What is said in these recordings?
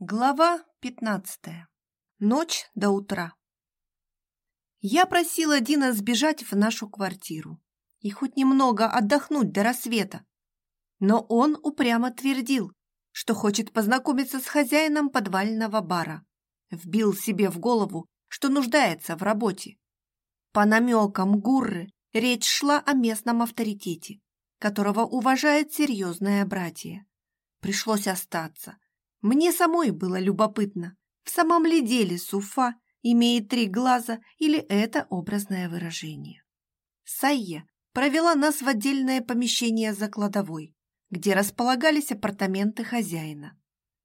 Глава пятнадцатая. Ночь до утра. Я просила Дина сбежать в нашу квартиру и хоть немного отдохнуть до рассвета. Но он упрямо твердил, что хочет познакомиться с хозяином подвального бара. Вбил себе в голову, что нуждается в работе. По намекам Гурры речь шла о местном авторитете, которого уважает серьезное братье. Пришлось остаться – мне самой было любопытно, в самом ли деле Суфа имеет три глаза или это образное выражение. Сайя провела нас в отдельное помещение за кладовой, где располагались апартаменты хозяина.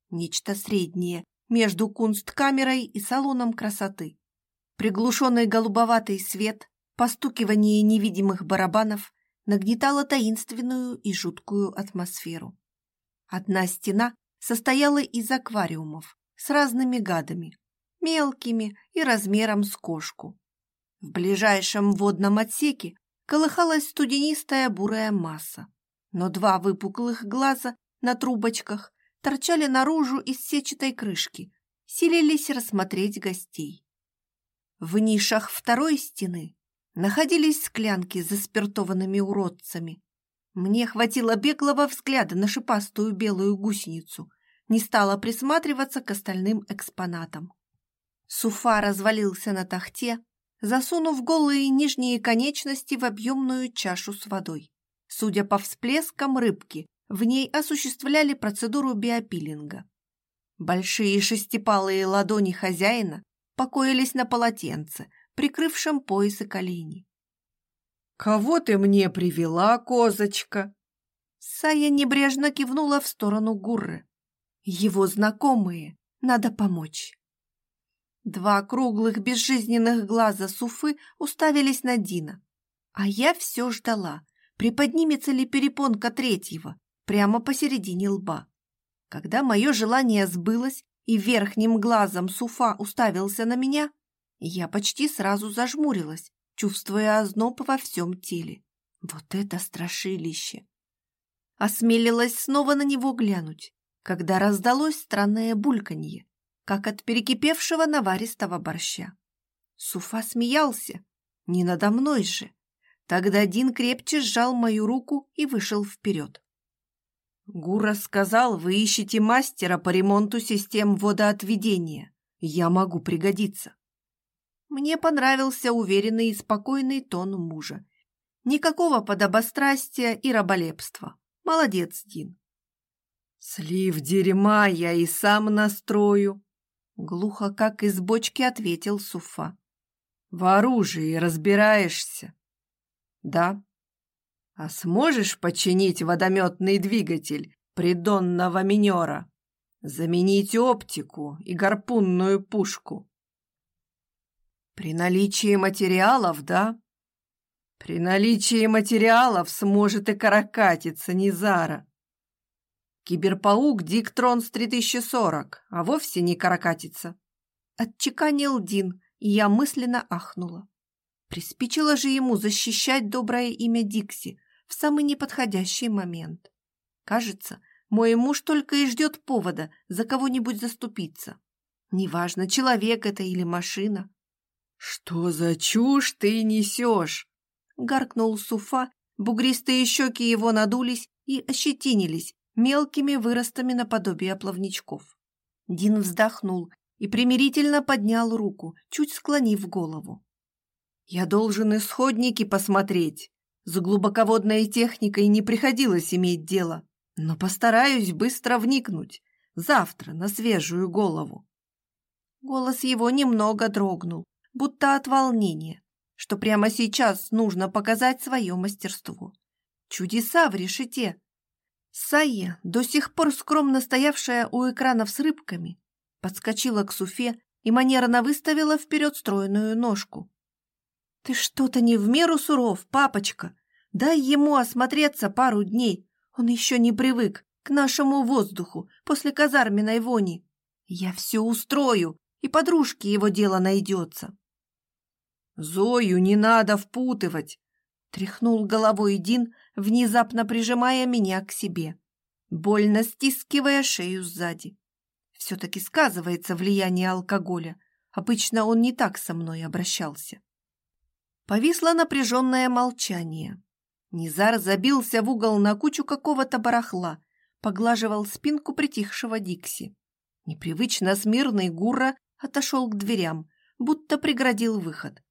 Нечто среднее между кунсткамерой и салоном красоты. Приглушенный голубоватый свет, постукивание невидимых барабанов нагнетало таинственную и жуткую атмосферу. Одна стена состояла из аквариумов с разными гадами, мелкими и размером с кошку. В ближайшем водном отсеке колыхалась студенистая бурая масса, но два выпуклых глаза на трубочках торчали наружу из сетчатой крышки, силились рассмотреть гостей. В нишах второй стены находились склянки с заспиртованными уродцами, мне хватило беглого взгляда на шипастую белую гусеницу, не стала присматриваться к остальным экспонатам. Суфа развалился на тахте, засунув голые нижние конечности в объемную чашу с водой. Судя по всплескам рыбки, в ней осуществляли процедуру биопилинга. Большие шестипалые ладони хозяина покоились на полотенце, прикрывшем пояс и колени. «Кого ты мне привела, козочка?» Сая небрежно кивнула в сторону Гурры. «Его знакомые, надо помочь». Два круглых безжизненных глаза Суфы уставились на Дина. А я все ждала, приподнимется ли перепонка третьего, прямо посередине лба. Когда мое желание сбылось и верхним глазом Суфа уставился на меня, я почти сразу зажмурилась, чувствуя озноб во всем теле. Вот это страшилище! Осмелилась снова на него глянуть, когда раздалось странное бульканье, как от перекипевшего наваристого борща. Суфа смеялся, не надо мной же. Тогда Дин крепче сжал мою руку и вышел вперед. «Гура сказал, вы ищете мастера по ремонту систем водоотведения. Я могу пригодиться». Мне понравился уверенный и спокойный тон мужа. Никакого подобострастия и раболепства. Молодец, Дин. «Слив дерьма я и сам настрою», — глухо, как из бочки, ответил Суфа. «В оружии разбираешься?» «Да». «А сможешь починить водометный двигатель придонного минера? Заменить оптику и гарпунную пушку?» При наличии материалов, да? При наличии материалов сможет и каракатица Низара. Киберпаук Диктронс 3040, а вовсе не каракатица. Отчеканил Дин, и я мысленно ахнула. Приспичило же ему защищать доброе имя Дикси в самый неподходящий момент. Кажется, мой муж только и ждет повода за кого-нибудь заступиться. Неважно, человек это или машина. «Что за чушь ты несешь?» — гаркнул Суфа, бугристые щеки его надулись и ощетинились мелкими выростами наподобие плавничков. Дин вздохнул и примирительно поднял руку, чуть склонив голову. «Я должен исходники посмотреть. За глубоководной техникой не приходилось иметь дело, но постараюсь быстро вникнуть. Завтра на свежую голову». Голос его немного дрогнул, будто от волнения, что прямо сейчас нужно показать свое мастерство. Чудеса в решете. Сайя, до сих пор скромно стоявшая у экранов с рыбками, подскочила к Суфе и манерно выставила вперед стройную ножку. «Ты что-то не в меру суров, папочка. Дай ему осмотреться пару дней. Он еще не привык к нашему воздуху после казарменной вони. Я все устрою, и подружке его дело найдется». «Зою не надо впутывать!» — тряхнул головой Дин, внезапно прижимая меня к себе, больно стискивая шею сзади. Все-таки сказывается влияние алкоголя. Обычно он не так со мной обращался. Повисло напряженное молчание. Низар забился в угол на кучу какого-то барахла, поглаживал спинку притихшего Дикси. Непривычно смирный Гурра отошел к дверям, будто преградил выход.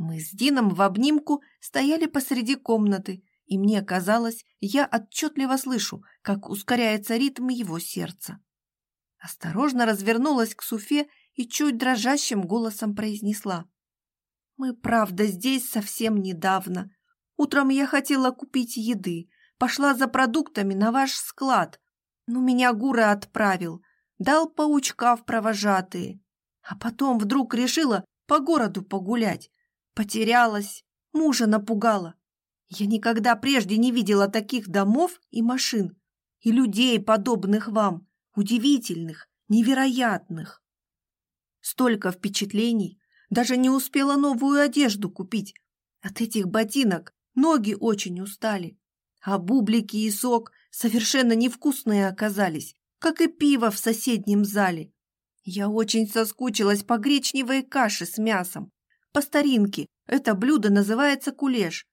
Мы с Дином в обнимку стояли посреди комнаты, и мне казалось, я отчетливо слышу, как ускоряется ритм его сердца. Осторожно развернулась к Суфе и чуть дрожащим голосом произнесла. «Мы, правда, здесь совсем недавно. Утром я хотела купить еды, пошла за продуктами на ваш склад, но меня Гура отправил, дал паучка в провожатые. А потом вдруг решила по городу погулять. Потерялась, мужа напугала. Я никогда прежде не видела таких домов и машин, и людей, подобных вам, удивительных, невероятных. Столько впечатлений, даже не успела новую одежду купить. От этих ботинок ноги очень устали, а бублики и сок совершенно невкусные оказались, как и пиво в соседнем зале. Я очень соскучилась по гречневой каше с мясом. По старинке это блюдо называется кулеш.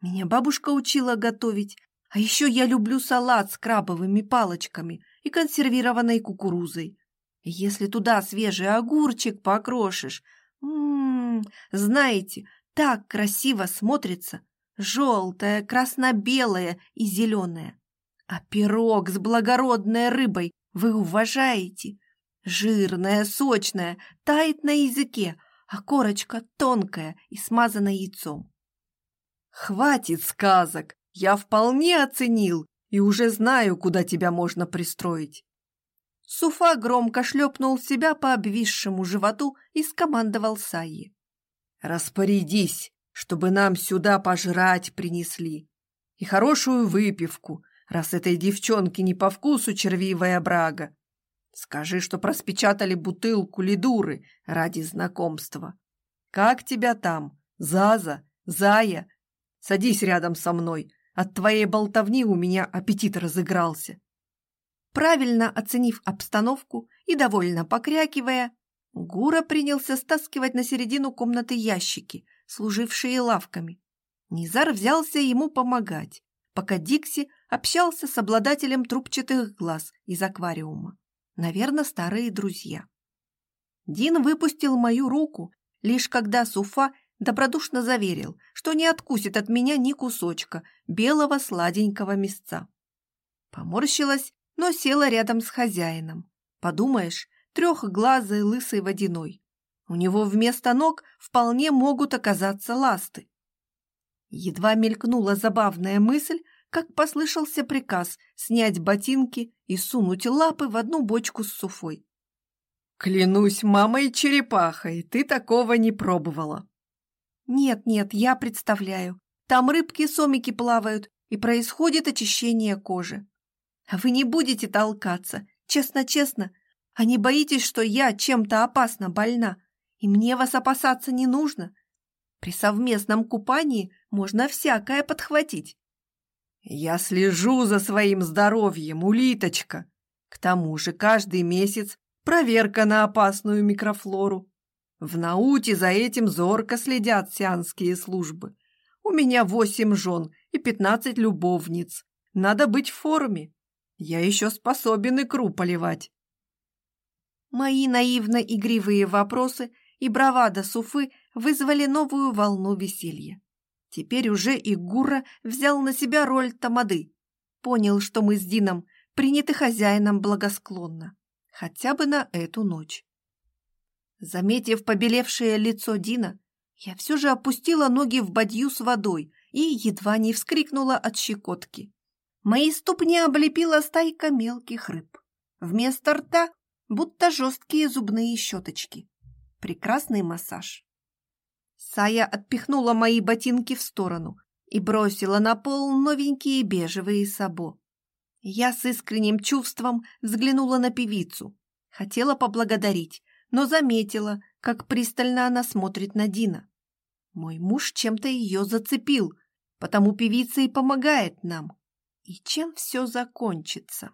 Меня бабушка учила готовить. А еще я люблю салат с крабовыми палочками и консервированной кукурузой. Если туда свежий огурчик покрошишь, м -м -м, знаете, так красиво смотрится. Желтое, красно-белое и зеленое. А пирог с благородной рыбой вы уважаете? Жирная, сочная, тает на языке, а корочка тонкая и смазана яйцом. Хватит сказок, я вполне оценил и уже знаю, куда тебя можно пристроить. Суфа громко шлепнул себя по обвисшему животу и скомандовал Саи. «Распорядись, чтобы нам сюда пожрать принесли. И хорошую выпивку, раз этой девчонке не по вкусу червивая брага. Скажи, что проспечатали бутылку лидуры ради знакомства. Как тебя там, Заза, Зая? Садись рядом со мной. От твоей болтовни у меня аппетит разыгрался. Правильно оценив обстановку и довольно покрякивая, Гура принялся стаскивать на середину комнаты ящики, служившие лавками. Низар взялся ему помогать, пока Дикси общался с обладателем трубчатых глаз из аквариума. Наверное, старые друзья. Дин выпустил мою руку, лишь когда Суфа добродушно заверил, что не откусит от меня ни кусочка белого сладенького мясца. Поморщилась но села рядом с хозяином. Подумаешь, трехглазый лысый водяной. У него вместо ног вполне могут оказаться ласты. Едва мелькнула забавная мысль, как послышался приказ снять ботинки и сунуть лапы в одну бочку с суфой. «Клянусь мамой-черепахой, ты такого не пробовала!» «Нет-нет, я представляю. Там рыбки-сомики плавают, и происходит очищение кожи. А вы не будете толкаться, честно-честно. А не боитесь, что я чем-то опасно больна, и мне вас опасаться не нужно? При совместном купании можно всякое подхватить. Я слежу за своим здоровьем, улиточка. К тому же каждый месяц проверка на опасную микрофлору. В Науте за этим зорко следят сианские службы. У меня восемь жен и пятнадцать любовниц. Надо быть в форме. Я еще способен икру поливать. Мои наивно-игривые вопросы и бравада Суфы вызвали новую волну веселья. Теперь уже и Гура взял на себя роль тамады. Понял, что мы с Дином приняты хозяином благосклонно. Хотя бы на эту ночь. Заметив побелевшее лицо Дина, я все же опустила ноги в бадью с водой и едва не вскрикнула от щекотки. Мои ступни облепила стайка мелких рыб. Вместо рта будто жесткие зубные щеточки. Прекрасный массаж. Сая отпихнула мои ботинки в сторону и бросила на пол новенькие бежевые сабо. Я с искренним чувством взглянула на певицу. Хотела поблагодарить, но заметила, как пристально она смотрит на Дина. Мой муж чем-то ее зацепил, потому певица и помогает нам. И чем все закончится?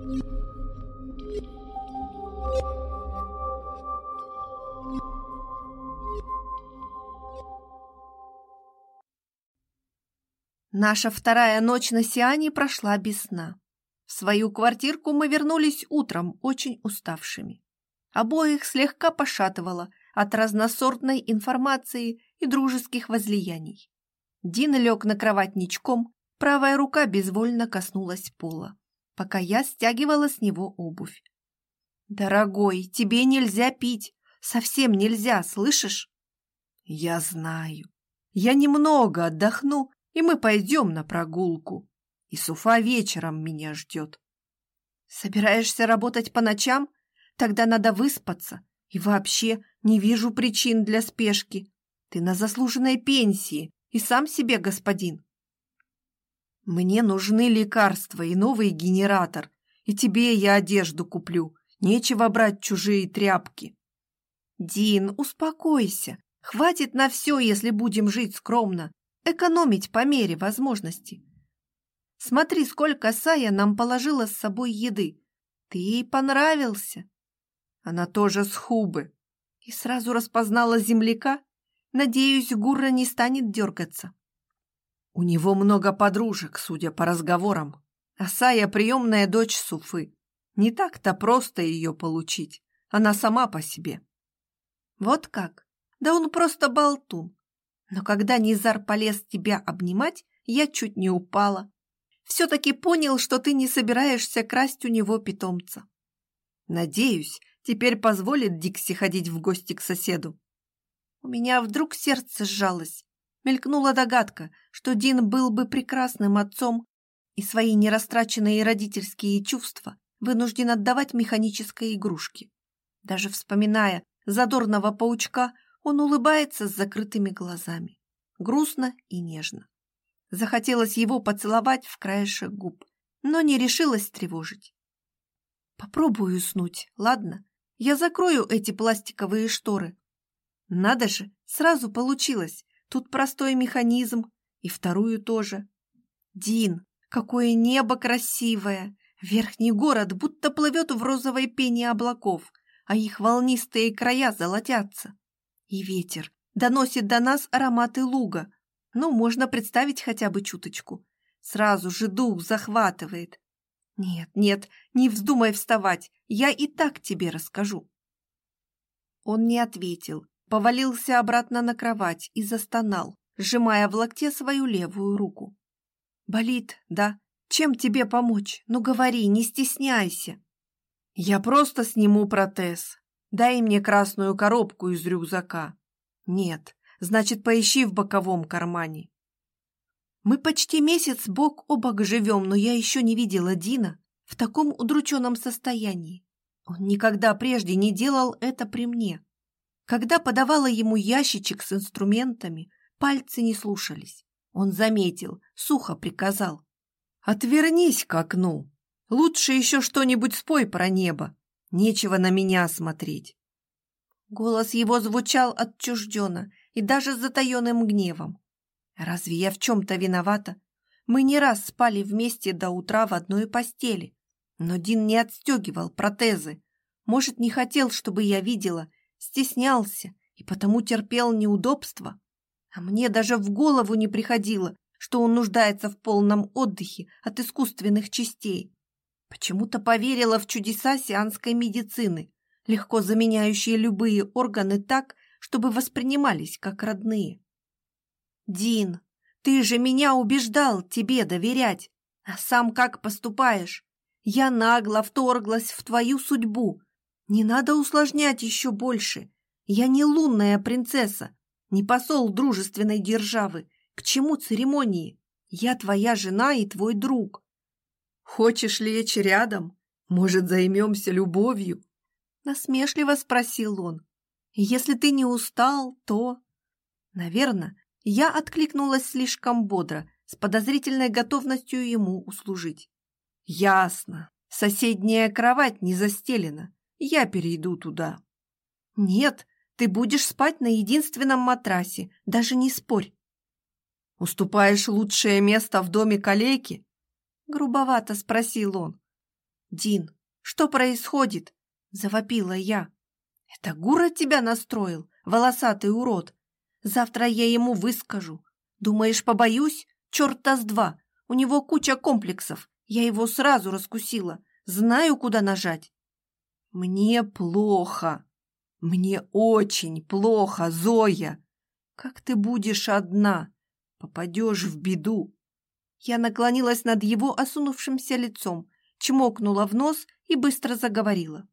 Thank you. Наша вторая ночь на Сиане прошла без сна. В свою квартирку мы вернулись утром очень уставшими. Обоих слегка пошатывало от разносортной информации и дружеских возлияний. Дин лег на кровать ничком, правая рука безвольно коснулась пола, пока я стягивала с него обувь. «Дорогой, тебе нельзя пить, совсем нельзя, слышишь?» «Я знаю. Я немного отдохну и мы пойдем на прогулку. И Суфа вечером меня ждет. Собираешься работать по ночам? Тогда надо выспаться. И вообще не вижу причин для спешки. Ты на заслуженной пенсии и сам себе господин. Мне нужны лекарства и новый генератор. И тебе я одежду куплю. Нечего брать чужие тряпки. Дин, успокойся. Хватит на все, если будем жить скромно экономить по мере возможности. Смотри, сколько Сая нам положила с собой еды. Ты ей понравился. Она тоже с Хубы. И сразу распознала земляка. Надеюсь, Гурра не станет дергаться. У него много подружек, судя по разговорам. А Сая приемная дочь Суфы. Не так-то просто ее получить. Она сама по себе. Вот как? Да он просто болтун. Но когда Низар полез тебя обнимать, я чуть не упала. Все-таки понял, что ты не собираешься красть у него питомца. Надеюсь, теперь позволит Дикси ходить в гости к соседу. У меня вдруг сердце сжалось. Мелькнула догадка, что Дин был бы прекрасным отцом и свои нерастраченные родительские чувства вынужден отдавать механической игрушке. Даже вспоминая задорного паучка, он улыбается с закрытыми глазами, грустно и нежно. Захотелось его поцеловать в краешек губ, но не решилась тревожить. Попробую уснуть, ладно? Я закрою эти пластиковые шторы. Надо же, сразу получилось. Тут простой механизм, и вторую тоже. Дин, какое небо красивое! Верхний город будто плывет в розовой пене облаков, а их волнистые края золотятся. И ветер доносит до нас ароматы луга. Ну, можно представить хотя бы чуточку. Сразу же дух захватывает. Нет, нет, не вздумай вставать, я и так тебе расскажу. Он не ответил, повалился обратно на кровать и застонал, сжимая в локте свою левую руку. «Болит, да? Чем тебе помочь? Ну говори, не стесняйся!» «Я просто сниму протез. Дай мне красную коробку из рюкзака. Нет, значит, поищи в боковом кармане. Мы почти месяц бок о бок живем, но я еще не видела Дина в таком удрученном состоянии. Он никогда прежде не делал это при мне. Когда подавала ему ящичек с инструментами, пальцы не слушались. Он заметил, сухо приказал. «Отвернись к окну. Лучше еще что-нибудь спой про небо. Нечего на меня смотреть. Голос его звучал отчужденно и даже с затаенным гневом. Разве я в чем-то виновата? Мы не раз спали вместе до утра в одной постели, но Дин не отстегивал протезы. Может, не хотел, чтобы я видела, стеснялся и потому терпел неудобства. А мне даже в голову не приходило, что он нуждается в полном отдыхе от искусственных частей. Почему-то поверила в чудеса сианской медицины, легко заменяющие любые органы так, чтобы воспринимались как родные. «Дин, ты же меня убеждал тебе доверять, а сам как поступаешь? Я нагло вторглась в твою судьбу. Не надо усложнять еще больше. Я не лунная принцесса, не посол дружественной державы. К чему церемонии? Я твоя жена и твой друг. Хочешь лечь рядом? Может, займемся любовью?» Насмешливо спросил он. «Если ты не устал, то...» Наверное, я откликнулась слишком бодро, с подозрительной готовностью ему услужить. «Ясно. Соседняя кровать не застелена. Я перейду туда». «Нет, ты будешь спать на единственном матрасе, даже не спорь». «Уступаешь лучшее место в доме калеки?» Грубовато спросил он. Дин, что происходит? Завопила я. Это Гура тебя настроил, волосатый урод. Завтра я ему выскажу. Думаешь, побоюсь? Черта с два. У него куча комплексов. Я его сразу раскусила. Знаю, куда нажать. Мне плохо. Мне очень плохо, Зоя. Как ты будешь одна? Попадешь в беду. Я наклонилась над его осунувшимся лицом, чмокнула в нос и быстро заговорила.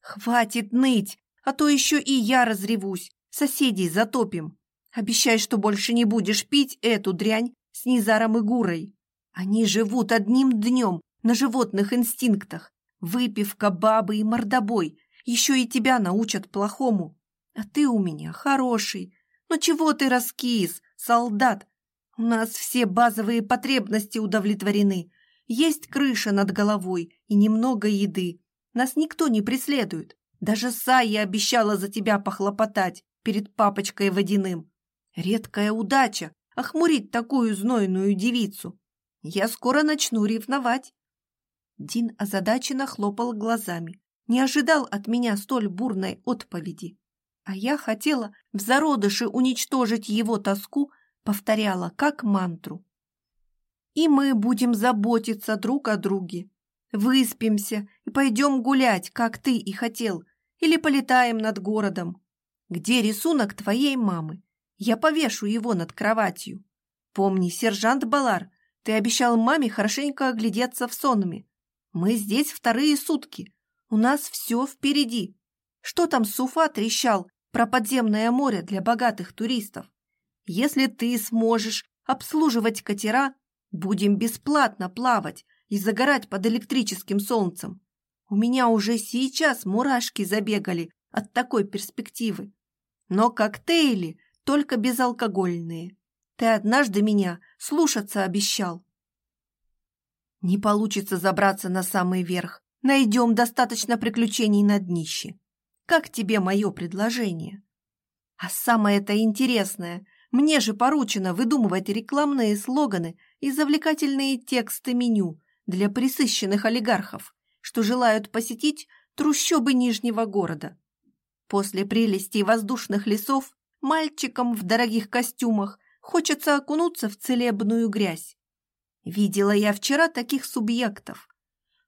«Хватит ныть, а то еще и я разревусь, соседей затопим. Обещай, что больше не будешь пить эту дрянь с Низаром и Гурой. Они живут одним днем на животных инстинктах. Выпивка, бабы и мордобой. Еще и тебя научат плохому. А ты у меня хороший. Ну чего ты раскис, солдат? У нас все базовые потребности удовлетворены. Есть крыша над головой и немного еды. Нас никто не преследует. Даже Сая обещала за тебя похлопотать перед папочкой водяным. Редкая удача охмурить такую знойную девицу. Я скоро начну ревновать. Дин озадаченно хлопал глазами, не ожидал от меня столь бурной отповеди. А я хотела в зародыше уничтожить его тоску повторяла как мантру. И мы будем заботиться друг о друге. Выспимся и пойдем гулять, как ты и хотел, или полетаем над городом. Где рисунок твоей мамы? Я повешу его над кроватью. Помни, сержант Балар, ты обещал маме хорошенько оглядеться в сонме. Мы здесь вторые сутки. У нас все впереди. Что там Суфа трещал про подземное море для богатых туристов? Если ты сможешь обслуживать катера, будем бесплатно плавать и загорать под электрическим солнцем. У меня уже сейчас мурашки забегали от такой перспективы. Но коктейли только безалкогольные. Ты однажды меня слушаться обещал. Не получится забраться на самый верх. Найдем достаточно приключений на днище. Как тебе мое предложение? А самое-то интересное, мне же поручено выдумывать рекламные слоганы и завлекательные тексты меню для присыщенных олигархов, что желают посетить трущобы Нижнего города. После прелести воздушных лесов мальчикам в дорогих костюмах хочется окунуться в целебную грязь. Видела я вчера таких субъектов.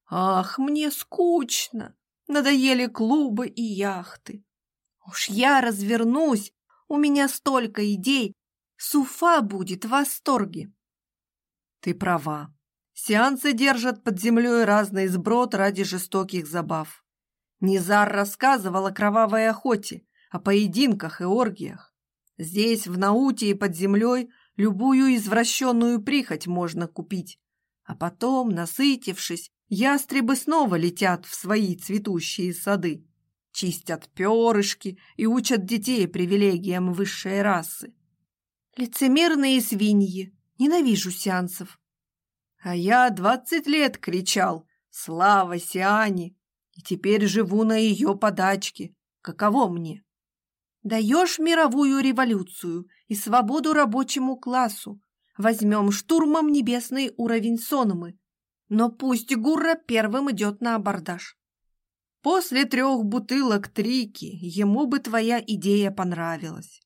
Ах, мне скучно, надоели клубы и яхты. Уж я развернусь у меня столько идей. Суфа будет в восторге. Ты права. Сеансы держат под землей разный сброд ради жестоких забав. Низар рассказывал о кровавой охоте, о поединках и оргиях. Здесь, в Науте и под землей, любую извращенную прихоть можно купить. А потом, насытившись, ястребы снова летят в свои цветущие сады чистят перышки и учат детей привилегиям высшей расы. Лицемерные свиньи, ненавижу сеансов. А я двадцать лет кричал «Слава Сиане!» и теперь живу на ее подачке. Каково мне? Даешь мировую революцию и свободу рабочему классу. Возьмем штурмом небесный уровень Сономы. Но пусть Гурра первым идет на абордаж. После трех бутылок трики ему бы твоя идея понравилась.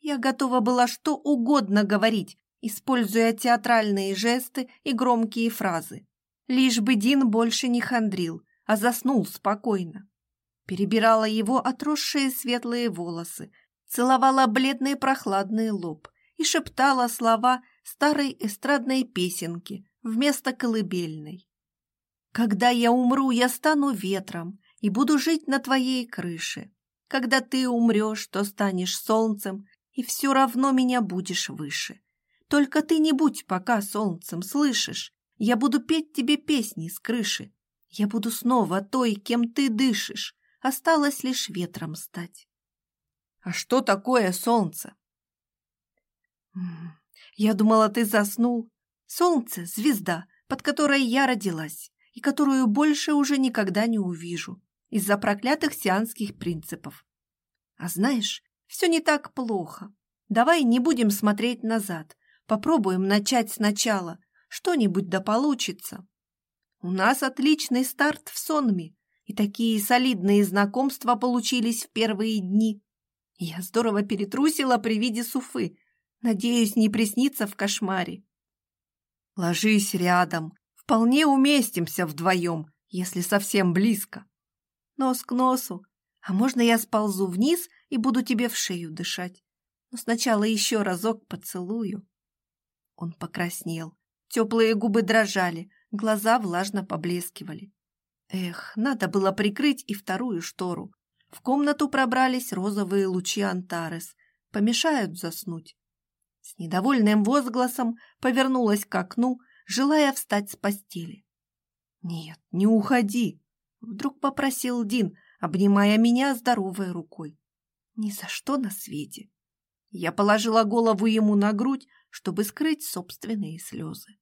Я готова была что угодно говорить, используя театральные жесты и громкие фразы. Лишь бы Дин больше не хандрил, а заснул спокойно. Перебирала его отросшие светлые волосы, целовала бледный прохладный лоб и шептала слова старой эстрадной песенки вместо колыбельной. Когда я умру, я стану ветром и буду жить на твоей крыше. Когда ты умрешь, то станешь солнцем, и все равно меня будешь выше. Только ты не будь пока солнцем, слышишь? Я буду петь тебе песни с крыши. Я буду снова той, кем ты дышишь. Осталось лишь ветром стать. А что такое солнце? Я думала, ты заснул. Солнце — звезда, под которой я родилась и которую больше уже никогда не увижу из-за проклятых сианских принципов. А знаешь, все не так плохо. Давай не будем смотреть назад, попробуем начать сначала, что-нибудь да получится. У нас отличный старт в сонме, и такие солидные знакомства получились в первые дни. Я здорово перетрусила при виде суфы. Надеюсь, не приснится в кошмаре. Ложись рядом. Вполне уместимся вдвоем, если совсем близко. Нос к носу. А можно я сползу вниз и буду тебе в шею дышать? Но сначала еще разок поцелую. Он покраснел. Теплые губы дрожали, глаза влажно поблескивали. Эх, надо было прикрыть и вторую штору. В комнату пробрались розовые лучи Антарес. Помешают заснуть. С недовольным возгласом повернулась к окну, желая встать с постели. «Нет, не уходи!» — вдруг попросил Дин, обнимая меня здоровой рукой. «Ни за что на свете!» Я положила голову ему на грудь, чтобы скрыть собственные слезы.